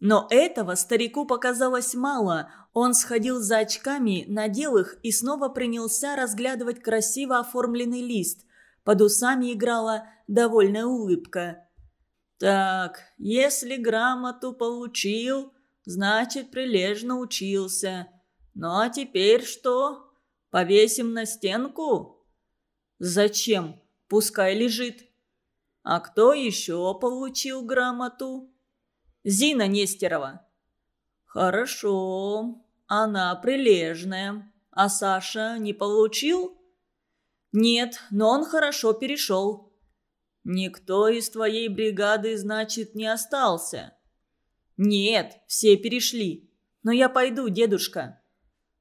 Но этого старику показалось мало. Он сходил за очками, надел их и снова принялся разглядывать красиво оформленный лист. Под усами играла довольная улыбка. «Так, если грамоту получил, значит, прилежно учился. Ну а теперь что? Повесим на стенку?» «Зачем? Пускай лежит». «А кто еще получил грамоту?» Зина Нестерова». «Хорошо. Она прилежная. А Саша не получил?» «Нет, но он хорошо перешел». «Никто из твоей бригады, значит, не остался?» «Нет, все перешли. Но я пойду, дедушка».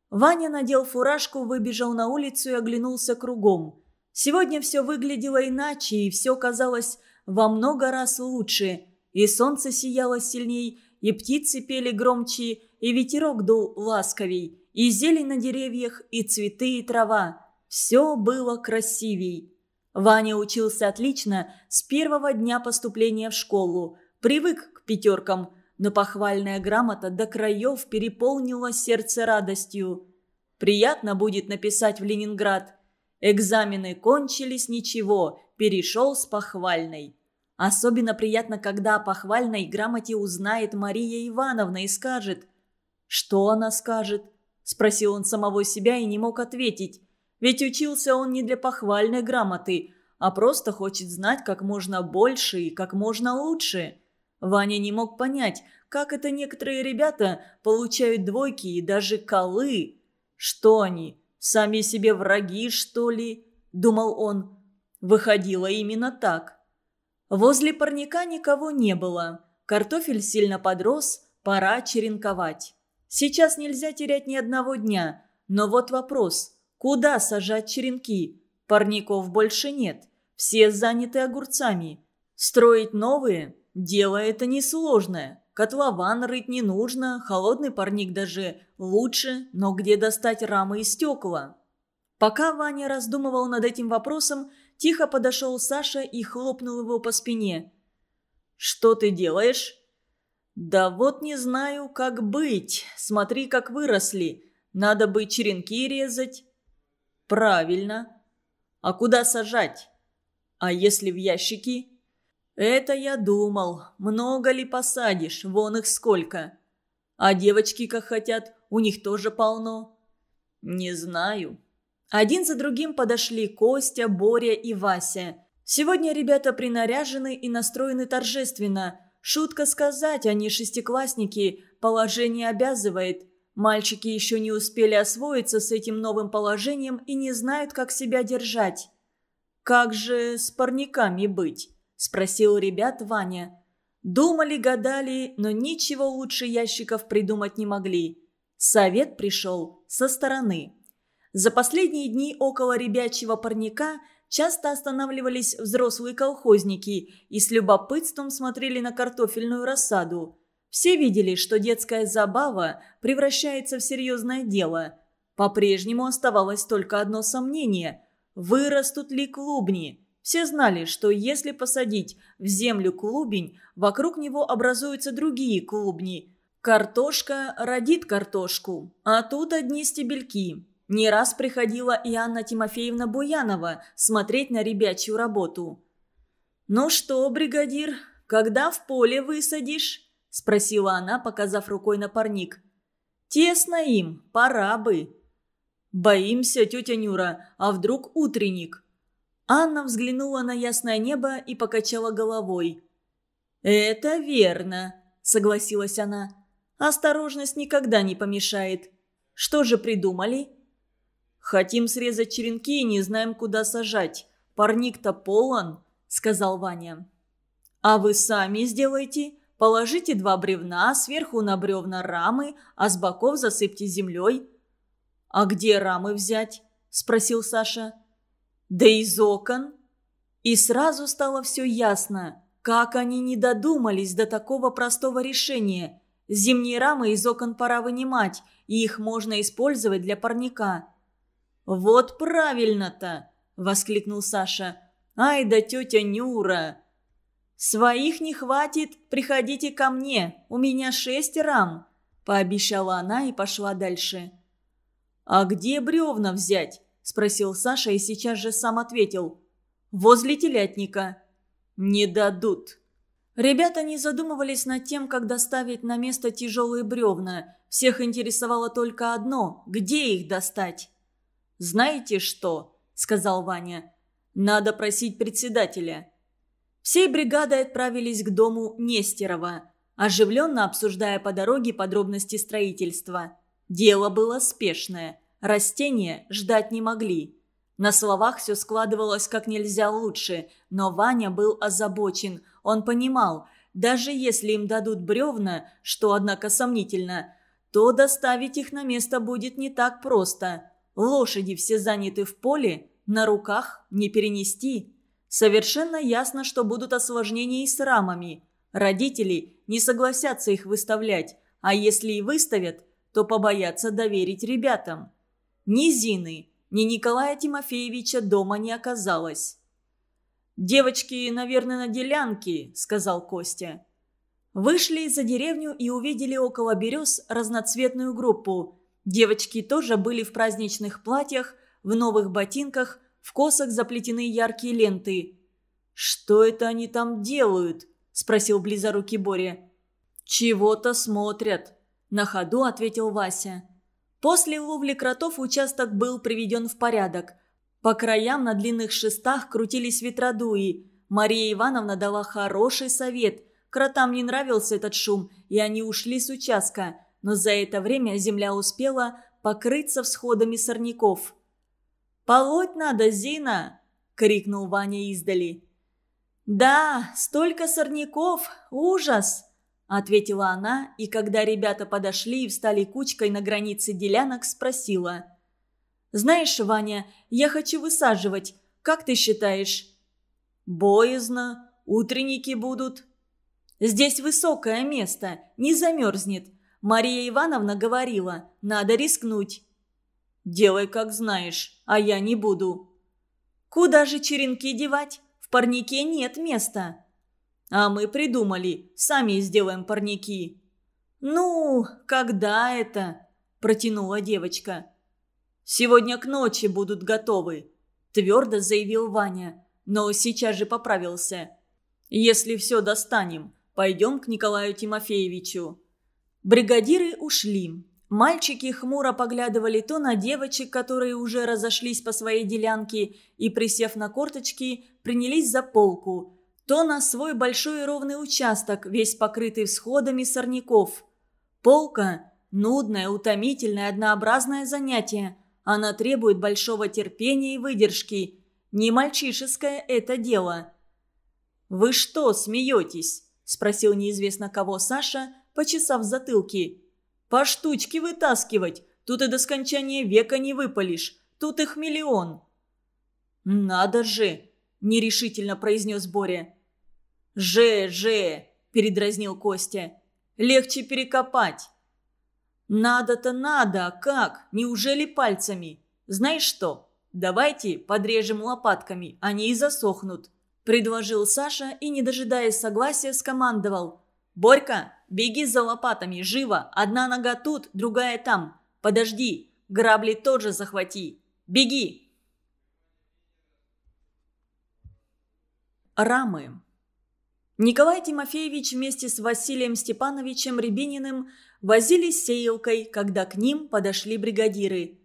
Ваня надел фуражку, выбежал на улицу и оглянулся кругом. Сегодня все выглядело иначе, и все казалось во много раз лучше – и солнце сияло сильней, и птицы пели громче, и ветерок дул ласковей, и зелень на деревьях, и цветы, и трава. Все было красивей. Ваня учился отлично с первого дня поступления в школу, привык к пятеркам, но похвальная грамота до краев переполнила сердце радостью. Приятно будет написать в Ленинград. Экзамены кончились, ничего, перешел с похвальной. Особенно приятно, когда о похвальной грамоте узнает Мария Ивановна и скажет. «Что она скажет?» – спросил он самого себя и не мог ответить. Ведь учился он не для похвальной грамоты, а просто хочет знать как можно больше и как можно лучше. Ваня не мог понять, как это некоторые ребята получают двойки и даже колы. Что они, сами себе враги, что ли? Думал он. Выходило именно так. Возле парника никого не было. Картофель сильно подрос, пора черенковать. Сейчас нельзя терять ни одного дня. Но вот вопрос, куда сажать черенки? Парников больше нет. Все заняты огурцами. Строить новые – дело это несложное. Котлован рыть не нужно, холодный парник даже лучше, но где достать рамы и стекла? Пока Ваня раздумывал над этим вопросом, тихо подошел Саша и хлопнул его по спине. «Что ты делаешь?» «Да вот не знаю, как быть. Смотри, как выросли. Надо бы черенки резать». «Правильно. А куда сажать? А если в ящики?» «Это я думал. Много ли посадишь? Вон их сколько. А девочки как хотят, у них тоже полно». «Не знаю». Один за другим подошли Костя, Боря и Вася. Сегодня ребята принаряжены и настроены торжественно. Шутка сказать, они шестиклассники, положение обязывает. Мальчики еще не успели освоиться с этим новым положением и не знают, как себя держать. «Как же с парниками быть?» – спросил ребят Ваня. Думали, гадали, но ничего лучше ящиков придумать не могли. Совет пришел со стороны. За последние дни около ребячьего парника часто останавливались взрослые колхозники и с любопытством смотрели на картофельную рассаду. Все видели, что детская забава превращается в серьезное дело. По-прежнему оставалось только одно сомнение – вырастут ли клубни – все знали, что если посадить в землю клубень, вокруг него образуются другие клубни. Картошка родит картошку, а тут одни стебельки. Не раз приходила и Анна Тимофеевна Буянова смотреть на ребячью работу. «Ну что, бригадир, когда в поле высадишь?» – спросила она, показав рукой на парник. «Тесно им, пора бы». «Боимся, тетя Нюра, а вдруг утренник?» Анна взглянула на ясное небо и покачала головой. «Это верно», — согласилась она. «Осторожность никогда не помешает. Что же придумали?» «Хотим срезать черенки и не знаем, куда сажать. Парник-то полон», — сказал Ваня. «А вы сами сделайте. Положите два бревна, сверху на бревна рамы, а с боков засыпьте землей». «А где рамы взять?» — спросил Саша. Да из окон. И сразу стало все ясно, как они не додумались до такого простого решения. Зимние рамы из окон пора вынимать, и их можно использовать для парника. «Вот правильно-то!» – воскликнул Саша. «Ай да тетя Нюра!» «Своих не хватит, приходите ко мне, у меня шесть рам», – пообещала она и пошла дальше. «А где бревна взять?» – спросил Саша и сейчас же сам ответил. «Возле телятника». «Не дадут». Ребята не задумывались над тем, как доставить на место тяжелые бревна. Всех интересовало только одно – где их достать? «Знаете что?» – сказал Ваня. «Надо просить председателя». Всей бригадой отправились к дому Нестерова, оживленно обсуждая по дороге подробности строительства. Дело было спешное – Растения ждать не могли. На словах все складывалось как нельзя лучше, но Ваня был озабочен. Он понимал, даже если им дадут бревна, что, однако, сомнительно, то доставить их на место будет не так просто. Лошади все заняты в поле, на руках не перенести. Совершенно ясно, что будут осложнения и с рамами. Родители не согласятся их выставлять, а если и выставят, то побоятся доверить ребятам. Ни Зины, ни Николая Тимофеевича дома не оказалось. «Девочки, наверное, на делянке», — сказал Костя. Вышли за деревню и увидели около берез разноцветную группу. Девочки тоже были в праздничных платьях, в новых ботинках, в косах заплетены яркие ленты. «Что это они там делают?» – спросил близорукий Боря. «Чего-то смотрят», – на ходу ответил Вася. После ловли кротов участок был приведен в порядок. По краям на длинных шестах крутились ветродуи. Мария Ивановна дала хороший совет. Кротам не нравился этот шум, и они ушли с участка. Но за это время земля успела покрыться всходами сорняков. «Полоть надо, Зина!» — крикнул Ваня издали. «Да, столько сорняков! Ужас!» – ответила она, и когда ребята подошли и встали кучкой на границе делянок, спросила. «Знаешь, Ваня, я хочу высаживать. Как ты считаешь?» «Боязно. Утренники будут». «Здесь высокое место, не замерзнет. Мария Ивановна говорила, надо рискнуть». «Делай, как знаешь, а я не буду». «Куда же черенки девать? В парнике нет места». «А мы придумали, сами сделаем парники». «Ну, когда это?» – протянула девочка. «Сегодня к ночи будут готовы», – твердо заявил Ваня, но сейчас же поправился. «Если все достанем, пойдем к Николаю Тимофеевичу». Бригадиры ушли. Мальчики хмуро поглядывали то на девочек, которые уже разошлись по своей делянке и, присев на корточки, принялись за полку, то на свой большой ровный участок, весь покрытый всходами сорняков. Полка – нудное, утомительное, однообразное занятие. Она требует большого терпения и выдержки. Не мальчишеское это дело. «Вы что, смеетесь?» – спросил неизвестно кого Саша, почесав затылки. По штучке вытаскивать. Тут и до скончания века не выпалишь. Тут их миллион». «Надо же!» – нерешительно произнес Боря. «Же, же!» – передразнил Костя. «Легче перекопать». «Надо-то надо, как? Неужели пальцами? Знаешь что? Давайте подрежем лопатками, они и засохнут», – предложил Саша и, не дожидаясь согласия, скомандовал. «Борька, Беги за лопатами, живо! Одна нога тут, другая там. Подожди, грабли тоже захвати. Беги!» Рамы. Николай Тимофеевич вместе с Василием Степановичем Рябининым возились сеялкой, когда к ним подошли бригадиры.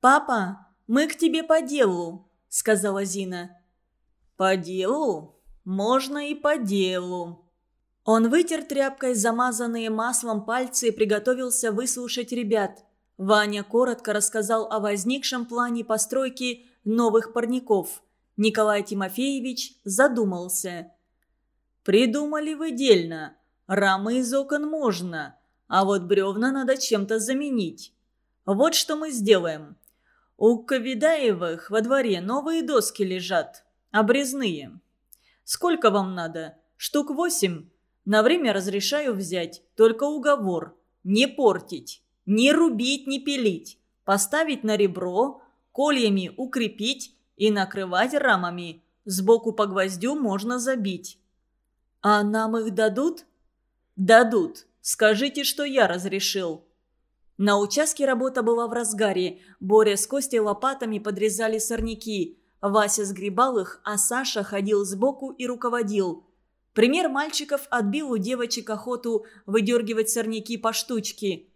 «Папа, мы к тебе по делу», — сказала Зина. «По делу? Можно и по делу», он вытер тряпкой замазанные маслом пальцы и приготовился выслушать ребят. Ваня коротко рассказал о возникшем плане постройки новых парников. Николай Тимофеевич задумался. «Придумали вы дельно. Рамы из окон можно, а вот бревна надо чем-то заменить. Вот что мы сделаем. У Ковидаевых во дворе новые доски лежат, обрезные. Сколько вам надо? Штук восемь?» На время разрешаю взять, только уговор. Не портить, не рубить, не пилить. Поставить на ребро, кольями укрепить и накрывать рамами. Сбоку по гвоздю можно забить. А нам их дадут? Дадут. Скажите, что я разрешил. На участке работа была в разгаре. Боря с Костей лопатами подрезали сорняки. Вася сгребал их, а Саша ходил сбоку и руководил – Пример мальчиков отбил у девочек охоту выдергивать сорняки по штучке.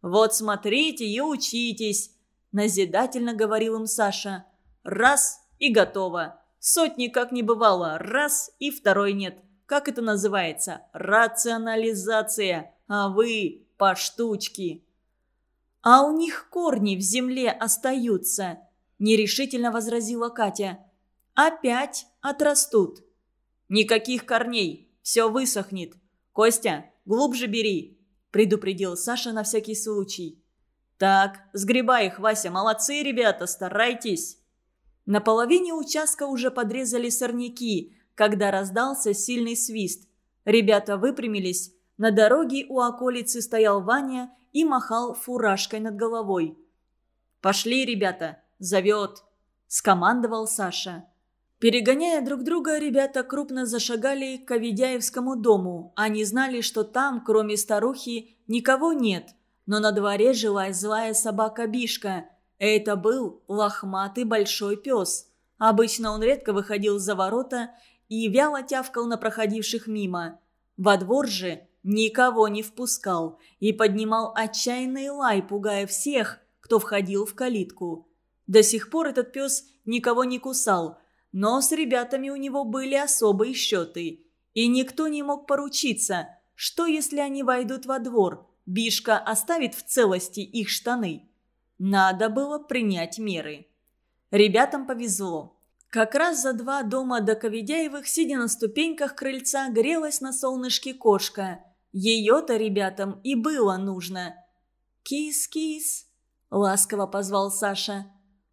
«Вот смотрите и учитесь», – назидательно говорил им Саша. «Раз – и готово. Сотни как не бывало. Раз – и второй нет. Как это называется? Рационализация. А вы – по штучке». «А у них корни в земле остаются», – нерешительно возразила Катя. «Опять отрастут». «Никаких корней! Все высохнет! Костя, глубже бери!» – предупредил Саша на всякий случай. «Так, сгребай их, Вася, молодцы, ребята, старайтесь!» На половине участка уже подрезали сорняки, когда раздался сильный свист. Ребята выпрямились. На дороге у околицы стоял Ваня и махал фуражкой над головой. «Пошли, ребята, зовет!» – скомандовал Саша. Перегоняя друг друга, ребята крупно зашагали к Авидяевскому дому. Они знали, что там, кроме старухи, никого нет. Но на дворе жила злая собака Бишка. Это был лохматый большой пес. Обычно он редко выходил за ворота и вяло тявкал на проходивших мимо. Во двор же никого не впускал и поднимал отчаянный лай, пугая всех, кто входил в калитку. До сих пор этот пес никого не кусал – но с ребятами у него были особые счеты. И никто не мог поручиться, что если они войдут во двор, Бишка оставит в целости их штаны. Надо было принять меры. Ребятам повезло. Как раз за два дома до Коведяевых, сидя на ступеньках крыльца, грелась на солнышке кошка. Ее-то ребятам и было нужно. «Кис-кис!» — ласково позвал Саша.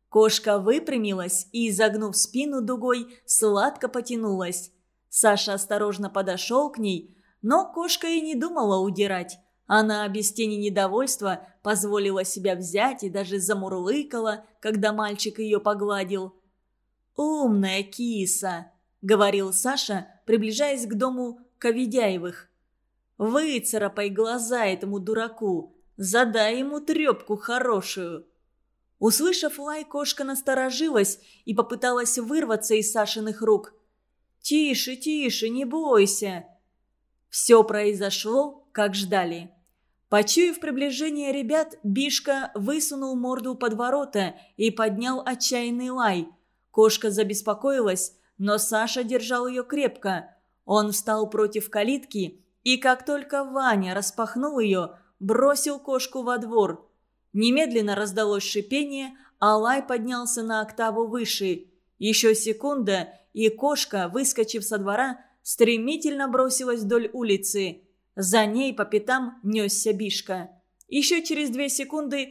Кошка выпрямилась и, изогнув спину дугой, сладко потянулась. Саша осторожно подошел к ней, но кошка и не думала удирать. Она без тени недовольства позволила себя взять и даже замурлыкала, когда мальчик ее погладил. «Умная киса!» — говорил Саша, приближаясь к дому Коведяевых. «Выцарапай глаза этому дураку, задай ему трепку хорошую!» Услышав лай, кошка насторожилась и попыталась вырваться из Сашиных рук. «Тише, тише, не бойся!» Все произошло, как ждали. Почуяв приближение ребят, Бишка высунул морду под ворота и поднял отчаянный лай. Кошка забеспокоилась, но Саша держал ее крепко. Он встал против калитки, и как только Ваня распахнул ее, бросил кошку во двор – Немедленно раздалось шипение, а лай поднялся на октаву выше. Еще секунда, и кошка, выскочив со двора, стремительно бросилась вдоль улицы. За ней по пятам несся Бишка. Еще через две секунды